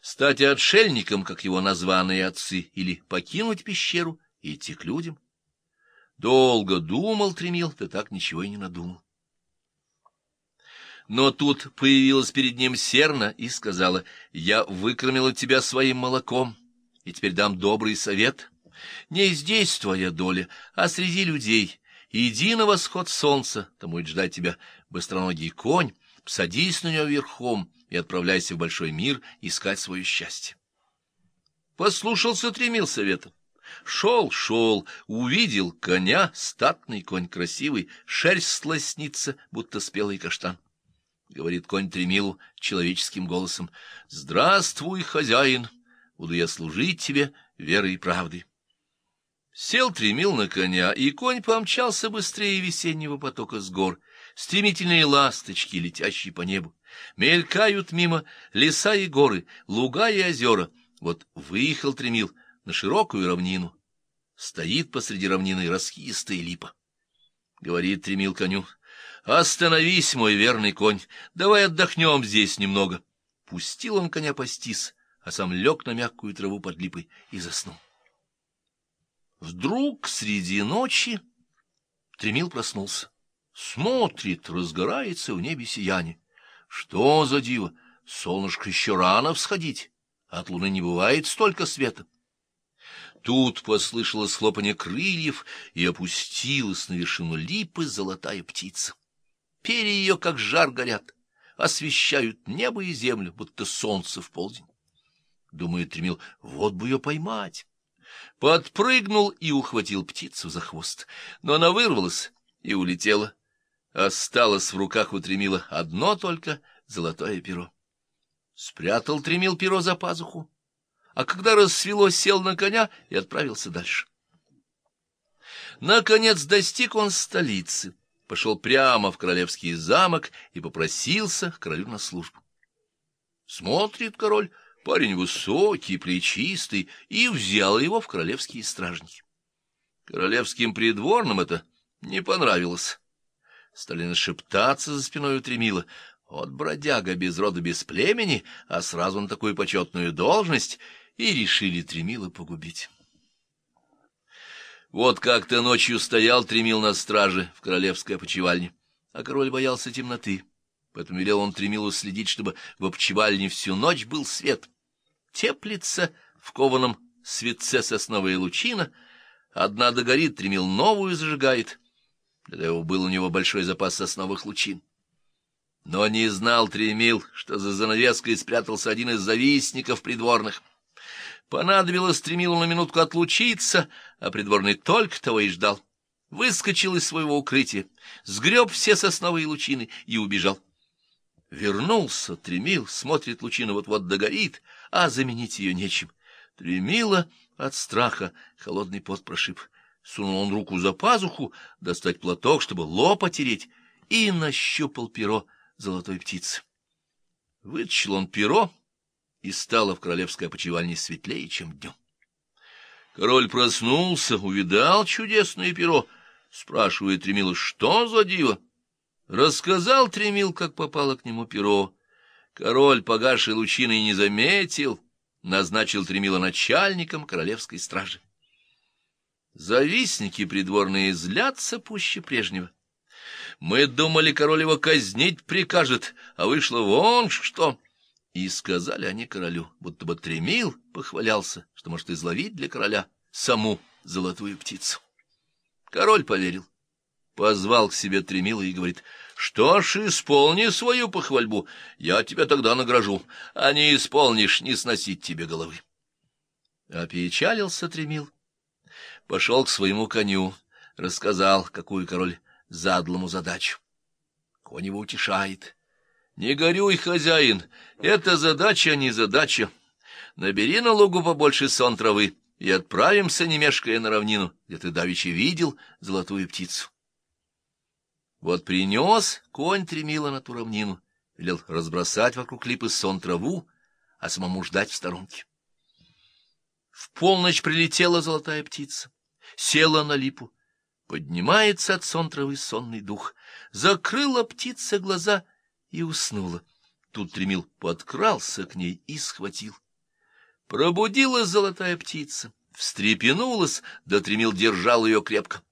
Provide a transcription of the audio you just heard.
Стать отшельником, как его названные отцы, или покинуть пещеру и идти к людям? Долго думал Тремил, да так ничего и не надумал. Но тут появилась перед ним серна и сказала, «Я выкормила тебя своим молоком, и теперь дам добрый совет. Не здесь твоя доля, а среди людей. Иди на восход солнца, там будет ждать тебя быстроногий конь, садись на него верхом и отправляйся в большой мир искать свое счастье. Послушался Тремил совета. Шел, шел, увидел коня, статный конь красивый, шерсть лоснится, будто спелый каштан. Говорит конь Тремилу человеческим голосом, «Здравствуй, хозяин, буду я служить тебе верой и правдой». Сел Тремил на коня, и конь помчался быстрее весеннего потока с гор. Стремительные ласточки, летящие по небу. Мелькают мимо леса и горы, луга и озера. Вот выехал Тремил на широкую равнину. Стоит посреди равнины расхистая липа. Говорит Тремил коню, «Остановись, мой верный конь, давай отдохнем здесь немного». Пустил он коня пастись, а сам лег на мягкую траву под липой и заснул. Вдруг среди ночи Тремил проснулся. Смотрит, разгорается в небе сияние. Что за диво? Солнышко еще рано всходить, от луны не бывает столько света. Тут послышалось хлопанье крыльев, и опустилась на вершину липы золотая птица. Перья ее, как жар, горят, освещают небо и землю, будто солнце в полдень. Думает Тремил, вот бы ее поймать. Подпрыгнул и ухватил птицу за хвост, но она вырвалась и улетела. Осталось в руках у Тремила одно только золотое перо. Спрятал Тремил перо за пазуху, а когда рассвело, сел на коня и отправился дальше. Наконец достиг он столицы, пошел прямо в королевский замок и попросился к королю на службу. Смотрит король, Парень высокий, плечистый, и взял его в королевские стражники. Королевским придворным это не понравилось. Стали нашептаться за спиной у Тремила. Вот бродяга без рода, без племени, а сразу на такую почетную должность, и решили Тремила погубить. Вот как-то ночью стоял Тремил на страже в королевской опочивальне, а король боялся темноты. Поэтому велел он Тремилу следить, чтобы в обчевальне всю ночь был свет. Теплится в кованом светце сосновая лучина, одна догорит, Тремил новую зажигает. Для этого был у него большой запас сосновых лучин. Но не знал Тремил, что за занавеской спрятался один из завистников придворных. Понадобилось Тремилу на минутку отлучиться, а придворный только того и ждал. Выскочил из своего укрытия, сгреб все сосновые лучины и убежал. Вернулся, Тремил, смотрит, лучина вот-вот догорит, а заменить ее нечем. Тремила от страха холодный пот прошиб. Сунул он руку за пазуху, достать платок, чтобы лоб отереть, и нащупал перо золотой птицы. Вытащил он перо, и стало в королевской опочивальне светлее, чем днем. Король проснулся, увидал чудесное перо, спрашивает Тремила, что за диво? Рассказал Тремил, как попало к нему перо. Король погашей лучиной не заметил, назначил Тремила начальником королевской стражи. Завистники придворные злятся пуще прежнего. Мы думали, король его казнить прикажет, а вышло вон что. И сказали они королю, будто бы Тремил похвалялся, что может изловить для короля саму золотую птицу. Король поверил позвал к себе Тремила и говорит, «Что ж, исполни свою похвальбу, я тебя тогда награжу, а не исполнишь, не сносить тебе головы». Опечалился Тремил, пошел к своему коню, рассказал, какую король задал ему задачу. Конь его утешает. «Не горюй, хозяин, это задача, а не задача. Набери на лугу побольше сон травы» и отправимся, не мешкая, на равнину, где ты давеча видел золотую птицу. Вот принес конь Тремила на ту равнину, велел разбросать вокруг липы сон траву, а самому ждать в сторонке. В полночь прилетела золотая птица, села на липу, поднимается от сон травы сонный дух, закрыла птица глаза и уснула. Тут Тремил подкрался к ней и схватил, Пробудилась золотая птица, встрепенулась, да Тремил держал ее крепко.